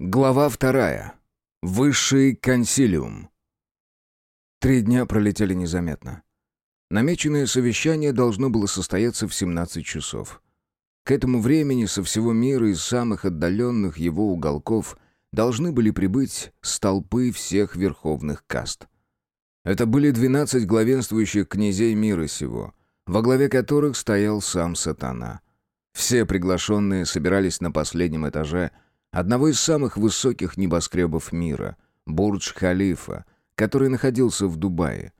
Глава вторая. Высший консилиум. Три дня пролетели незаметно. Намеченное совещание должно было состояться в 17 часов. К этому времени со всего мира из самых отдаленных его уголков должны были прибыть столпы всех верховных каст. Это были 12 главенствующих князей мира сего, во главе которых стоял сам сатана. Все приглашенные собирались на последнем этаже – одного из самых высоких небоскребов мира, Бурдж-Халифа, который находился в Дубае.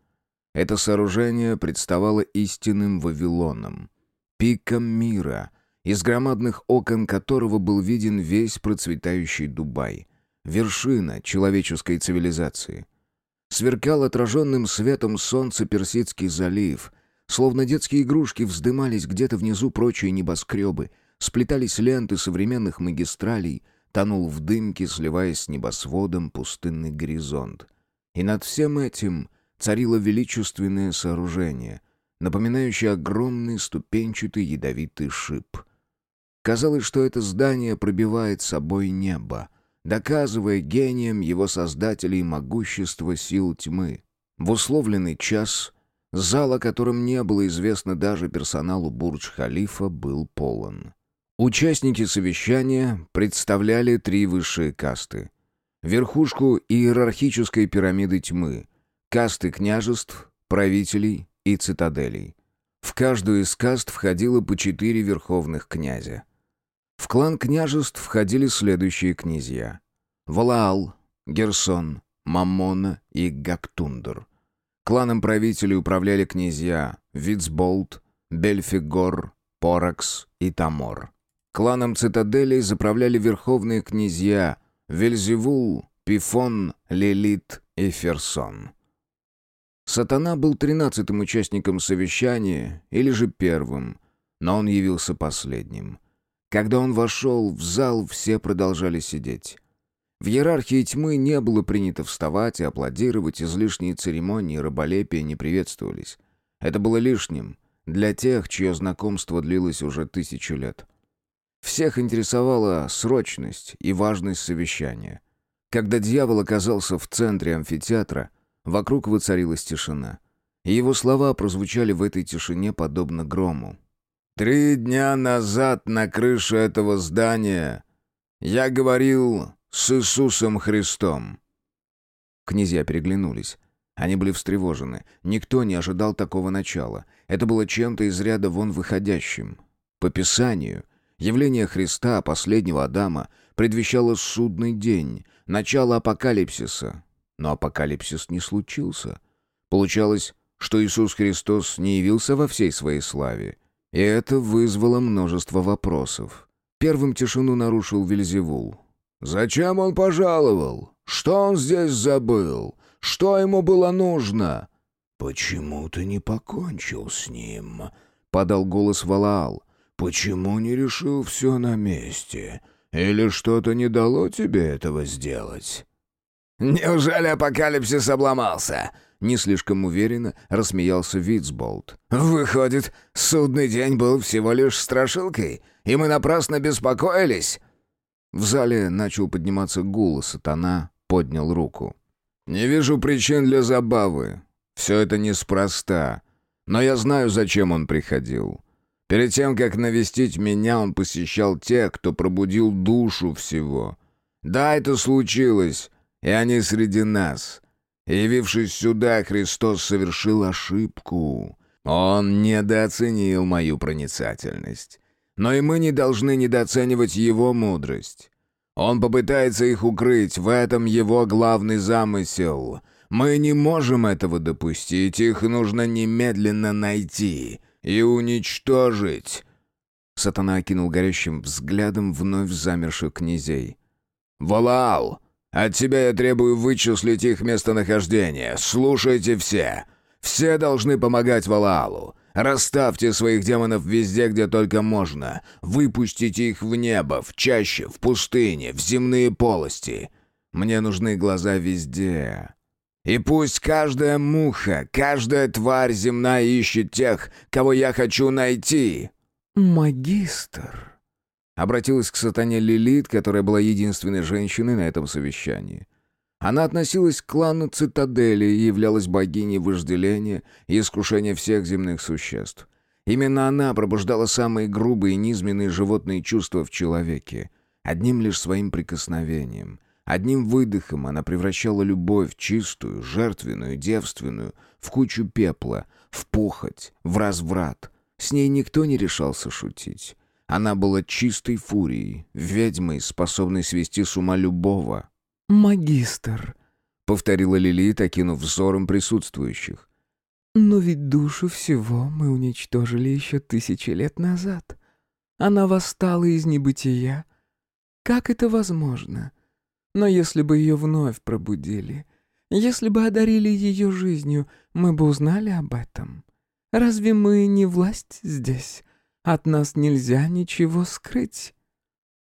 Это сооружение представало истинным Вавилоном, пиком мира, из громадных окон которого был виден весь процветающий Дубай, вершина человеческой цивилизации. Сверкал отраженным светом солнца Персидский залив, словно детские игрушки вздымались где-то внизу прочие небоскребы, сплетались ленты современных магистралей — тонул в дымке, сливаясь с небосводом пустынный горизонт. И над всем этим царило величественное сооружение, напоминающее огромный ступенчатый ядовитый шип. Казалось, что это здание пробивает собой небо, доказывая гением его создателей могущество сил тьмы. В условленный час зал, о котором не было известно даже персоналу Бурдж-Халифа, был полон. Участники совещания представляли три высшие касты. Верхушку иерархической пирамиды тьмы, касты княжеств, правителей и цитаделей. В каждую из каст входило по четыре верховных князя. В клан княжеств входили следующие князья. Валаал, Герсон, Мамона и Гактундер. Кланом правителей управляли князья Вицболт, Бельфигор, Поракс и Тамор. Кланом цитаделей заправляли верховные князья Вельзевул, Пифон, Лилит и Ферсон. Сатана был тринадцатым участником совещания, или же первым, но он явился последним. Когда он вошел в зал, все продолжали сидеть. В иерархии тьмы не было принято вставать и аплодировать, излишние церемонии и раболепия не приветствовались. Это было лишним для тех, чье знакомство длилось уже тысячу лет. Всех интересовала срочность и важность совещания. Когда дьявол оказался в центре амфитеатра, вокруг воцарилась тишина. И его слова прозвучали в этой тишине подобно грому. «Три дня назад на крыше этого здания я говорил с Иисусом Христом». Князья переглянулись. Они были встревожены. Никто не ожидал такого начала. Это было чем-то из ряда вон выходящим. По Писанию — Явление Христа, последнего Адама, предвещало судный день, начало апокалипсиса. Но апокалипсис не случился. Получалось, что Иисус Христос не явился во всей своей славе. И это вызвало множество вопросов. Первым тишину нарушил Вельзевул. «Зачем он пожаловал? Что он здесь забыл? Что ему было нужно?» «Почему ты не покончил с ним?» — подал голос Валаал. Почему не решил все на месте? Или что-то не дало тебе этого сделать?» «Неужели апокалипсис обломался?» Не слишком уверенно рассмеялся Витсболт. «Выходит, судный день был всего лишь страшилкой, и мы напрасно беспокоились?» В зале начал подниматься гул, и сатана поднял руку. «Не вижу причин для забавы. Все это неспроста. Но я знаю, зачем он приходил. Перед тем, как навестить меня, он посещал тех, кто пробудил душу всего. Да, это случилось, и они среди нас. Явившись сюда, Христос совершил ошибку. Он недооценил мою проницательность. Но и мы не должны недооценивать его мудрость. Он попытается их укрыть, в этом его главный замысел. Мы не можем этого допустить, их нужно немедленно найти и уничтожить!» Сатана окинул горящим взглядом вновь замерших князей. «Валаал, от тебя я требую вычислить их местонахождение. Слушайте все. Все должны помогать Валаалу. Расставьте своих демонов везде, где только можно. Выпустите их в небо, в чаще, в пустыне, в земные полости. Мне нужны глаза везде. И пусть каждая муха, каждая тварь земная ищет тех, кого я хочу найти». «Магистр, Обратилась к сатане Лилит, которая была единственной женщиной на этом совещании. Она относилась к клану Цитадели и являлась богиней вожделения и искушения всех земных существ. Именно она пробуждала самые грубые и низменные животные чувства в человеке. Одним лишь своим прикосновением, одним выдохом она превращала любовь чистую, жертвенную, девственную, в кучу пепла, в похоть, в разврат. С ней никто не решался шутить. Она была чистой фурией, ведьмой, способной свести с ума любого. «Магистр», — повторила Лилит, окинув взором присутствующих. «Но ведь душу всего мы уничтожили еще тысячи лет назад. Она восстала из небытия. Как это возможно? Но если бы ее вновь пробудили, если бы одарили ее жизнью, мы бы узнали об этом. Разве мы не власть здесь? От нас нельзя ничего скрыть».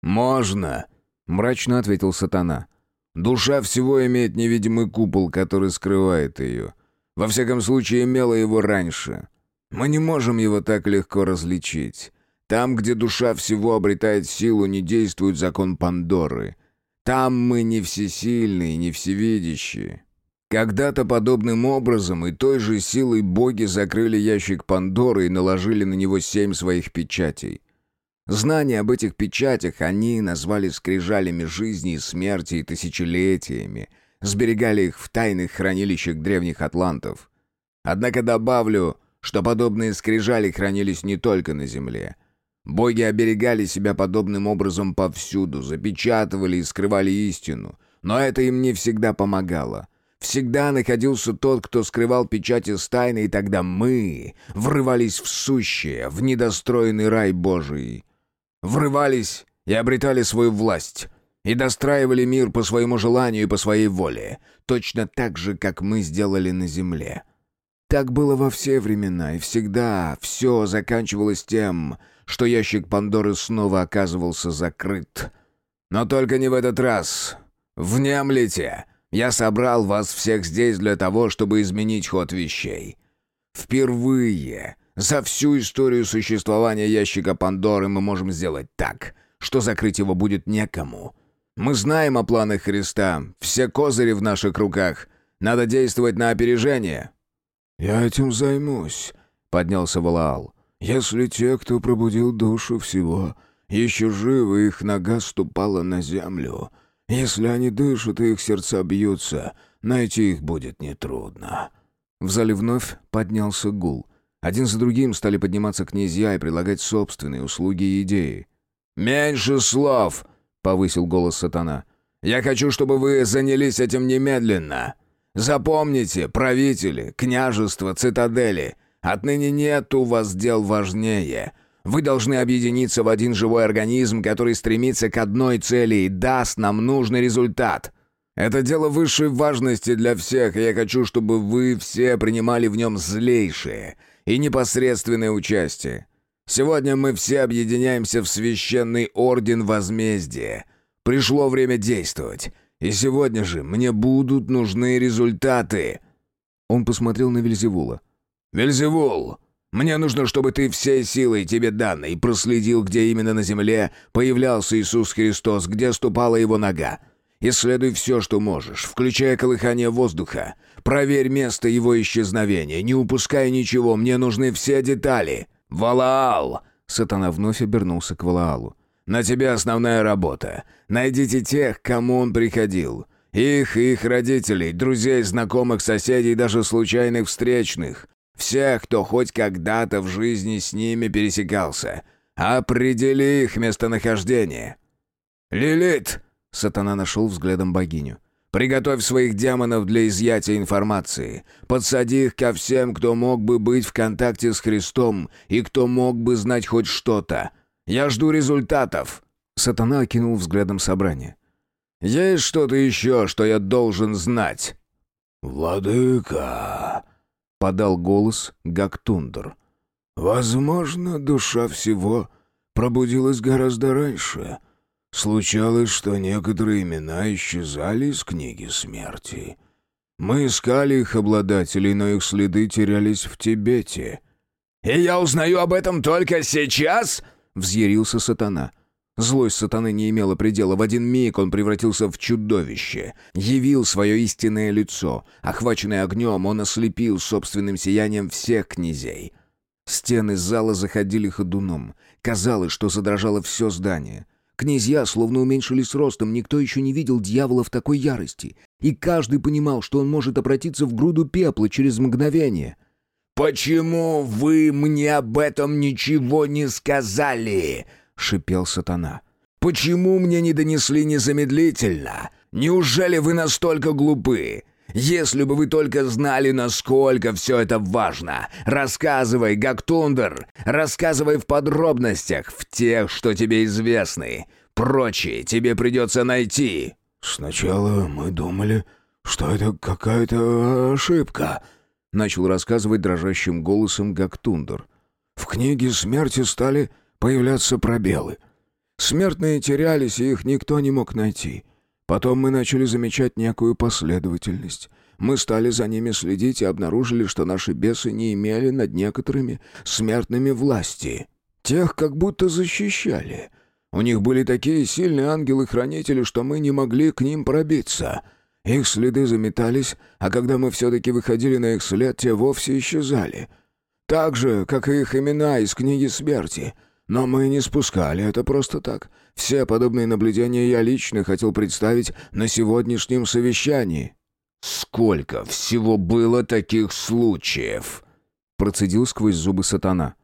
«Можно», — мрачно ответил сатана. «Душа всего имеет невидимый купол, который скрывает ее. Во всяком случае, имела его раньше. Мы не можем его так легко различить. Там, где душа всего обретает силу, не действует закон Пандоры. Там мы не всесильные, не всевидящие. Когда-то подобным образом и той же силой боги закрыли ящик Пандоры и наложили на него семь своих печатей. Знания об этих печатях они назвали скрижалями жизни и смерти и тысячелетиями, сберегали их в тайных хранилищах древних атлантов. Однако добавлю, что подобные скрижали хранились не только на Земле. Боги оберегали себя подобным образом повсюду, запечатывали и скрывали истину, но это им не всегда помогало — Всегда находился тот, кто скрывал печати с тайны, и тогда мы врывались в сущее, в недостроенный рай Божий. Врывались и обретали свою власть, и достраивали мир по своему желанию и по своей воле, точно так же, как мы сделали на земле. Так было во все времена, и всегда все заканчивалось тем, что ящик Пандоры снова оказывался закрыт. Но только не в этот раз. Внемлите! Я собрал вас всех здесь для того, чтобы изменить ход вещей. Впервые за всю историю существования ящика Пандоры мы можем сделать так, что закрыть его будет некому. Мы знаем о планах Христа, все козыри в наших руках. Надо действовать на опережение». «Я этим займусь», — поднялся Валаал. «Если те, кто пробудил душу всего, еще живы, их нога ступала на землю, если они дышат и их сердца бьются, найти их будет нетрудно». В зале вновь поднялся гул. Один за другим стали подниматься князья и предлагать собственные услуги и идеи. «Меньше слов!» — повысил голос сатана. «Я хочу, чтобы вы занялись этим немедленно. Запомните, правители, княжества, цитадели, отныне нет у вас дел важнее. Вы должны объединиться в один живой организм, который стремится к одной цели и даст нам нужный результат. Это дело высшей важности для всех, и я хочу, чтобы вы все принимали в нем злейшее и непосредственное участие. Сегодня мы все объединяемся в священный орден возмездия. Пришло время действовать, и сегодня же мне будут нужны результаты». Он посмотрел на Вельзевула. «Вельзевул, мне нужно, чтобы ты всей силой тебе данной проследил, где именно на земле появлялся Иисус Христос, где ступала его нога. Исследуй все, что можешь, включая колыхание воздуха. Проверь место его исчезновения, не упускай ничего, мне нужны все детали. Валаал!» Сатана вновь обернулся к Валаалу. «На тебе основная работа. Найдите тех, кому он приходил. Их и их родителей, друзей, знакомых, соседей, даже случайных встречных. Всех, кто хоть когда-то в жизни с ними пересекался. Определи их местонахождение. «Лилит!» — сатана нашел взглядом богиню. «Приготовь своих демонов для изъятия информации. Подсади их ко всем, кто мог бы быть в контакте с Христом и кто мог бы знать хоть что-то. Я жду результатов!» Сатана окинул взглядом собрание. «Есть что-то еще, что я должен знать?» «Владыка!» — подал голос Гактундр. «Возможно, душа всего пробудилась гораздо раньше. Случалось, что некоторые имена исчезали из книги смерти. Мы искали их обладателей, но их следы терялись в Тибете». «И я узнаю об этом только сейчас?» — взъярился сатана. Злость сатаны не имела предела. В один миг он превратился в чудовище. Явил свое истинное лицо. Охваченный огнем, он ослепил собственным сиянием всех князей. Стены зала заходили ходуном. Казалось, что задрожало все здание. Князья словно уменьшились ростом, никто еще не видел дьявола в такой ярости. И каждый понимал, что он может обратиться в груду пепла через мгновение. «Почему вы мне об этом ничего не сказали?» — шипел сатана. «Почему мне не донесли незамедлительно? Неужели вы настолько глупы? Если бы вы только знали, насколько все это важно. Рассказывай, Гактундер, рассказывай в подробностях, в тех, что тебе известны. Прочие тебе придется найти». «Сначала мы думали, что это какая-то ошибка», — начал рассказывать дрожащим голосом Гактундер. «В книге смерти стали появляться пробелы. Смертные терялись, и их никто не мог найти. Потом мы начали замечать некую последовательность. Мы стали за ними следить и обнаружили, что наши бесы не имели над некоторыми смертными власти. Тех как будто защищали. У них были такие сильные ангелы-хранители, что мы не могли к ним пробиться. Их следы заметались, а когда мы все-таки выходили на их след, те вовсе исчезали. Так же, как и их имена из книги смерти — но мы не спускали это просто так. Все подобные наблюдения я лично хотел представить на сегодняшнем совещании». «Сколько всего было таких случаев?» Процедил сквозь зубы сатана.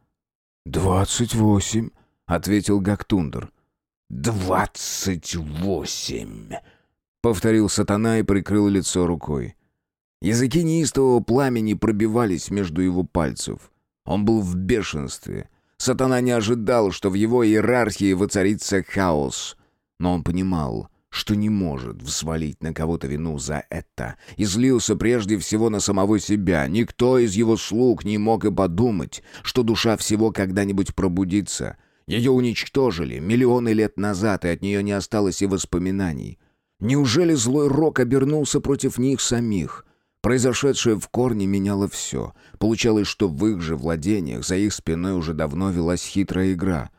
«Двадцать восемь», — ответил Гактундер. «Двадцать восемь», — повторил сатана и прикрыл лицо рукой. Языки неистового пламени пробивались между его пальцев. Он был в бешенстве — Сатана не ожидал, что в его иерархии воцарится хаос. Но он понимал, что не может взвалить на кого-то вину за это. И злился прежде всего на самого себя. Никто из его слуг не мог и подумать, что душа всего когда-нибудь пробудится. Ее уничтожили миллионы лет назад, и от нее не осталось и воспоминаний. Неужели злой рок обернулся против них самих? Произошедшее в корне меняло все. Получалось, что в их же владениях за их спиной уже давно велась хитрая игра.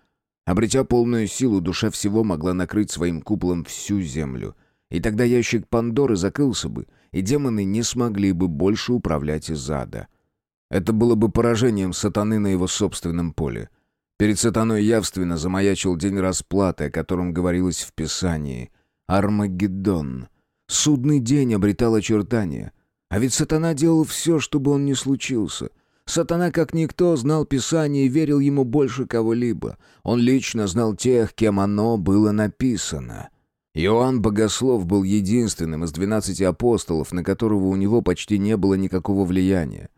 Обретя полную силу, душа всего могла накрыть своим куполом всю землю. И тогда ящик Пандоры закрылся бы, и демоны не смогли бы больше управлять из ада. Это было бы поражением сатаны на его собственном поле. Перед сатаной явственно замаячил день расплаты, о котором говорилось в Писании. Армагеддон. Судный день обретал очертания. А ведь сатана делал все, чтобы он не случился. Сатана, как никто, знал Писание и верил ему больше кого-либо. Он лично знал тех, кем оно было написано. Иоанн Богослов был единственным из двенадцати апостолов, на которого у него почти не было никакого влияния.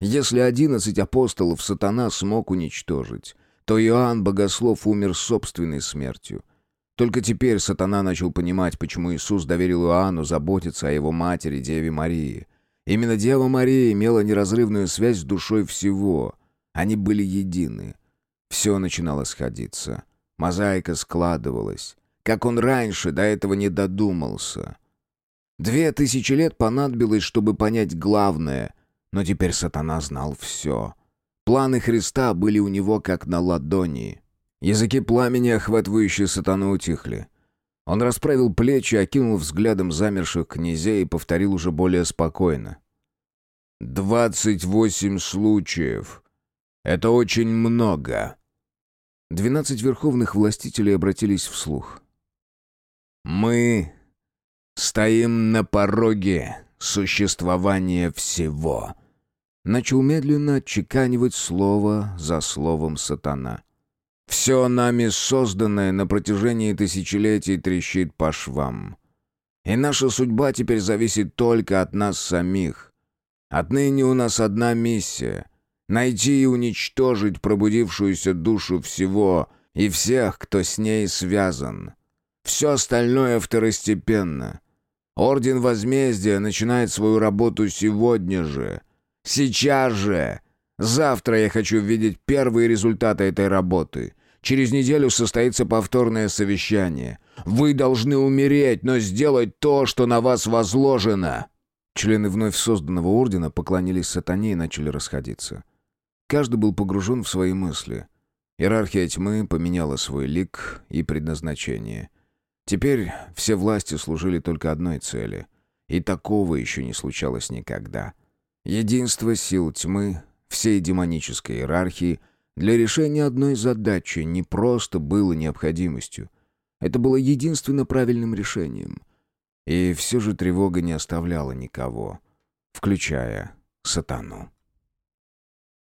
Если одиннадцать апостолов сатана смог уничтожить, то Иоанн Богослов умер собственной смертью — только теперь сатана начал понимать, почему Иисус доверил Иоанну заботиться о его матери, Деве Марии. Именно Дева Мария имела неразрывную связь с душой всего. Они были едины. Все начинало сходиться. Мозаика складывалась. Как он раньше до этого не додумался. Две тысячи лет понадобилось, чтобы понять главное, но теперь сатана знал все. Планы Христа были у него как на ладони — Языки пламени, охватывающие сатану, утихли. Он расправил плечи, окинул взглядом замерших князей и повторил уже более спокойно. «Двадцать восемь случаев. Это очень много». Двенадцать верховных властителей обратились вслух. «Мы стоим на пороге существования всего», — начал медленно отчеканивать слово за словом сатана. Все нами созданное на протяжении тысячелетий трещит по швам. И наша судьба теперь зависит только от нас самих. Отныне у нас одна миссия — найти и уничтожить пробудившуюся душу всего и всех, кто с ней связан. Все остальное второстепенно. Орден Возмездия начинает свою работу сегодня же. Сейчас же! Завтра я хочу видеть первые результаты этой работы. Через неделю состоится повторное совещание. Вы должны умереть, но сделать то, что на вас возложено». Члены вновь созданного ордена поклонились сатане и начали расходиться. Каждый был погружен в свои мысли. Иерархия тьмы поменяла свой лик и предназначение. Теперь все власти служили только одной цели. И такого еще не случалось никогда. Единство сил тьмы, всей демонической иерархии, для решения одной задачи не просто было необходимостью. Это было единственно правильным решением. И все же тревога не оставляла никого, включая сатану.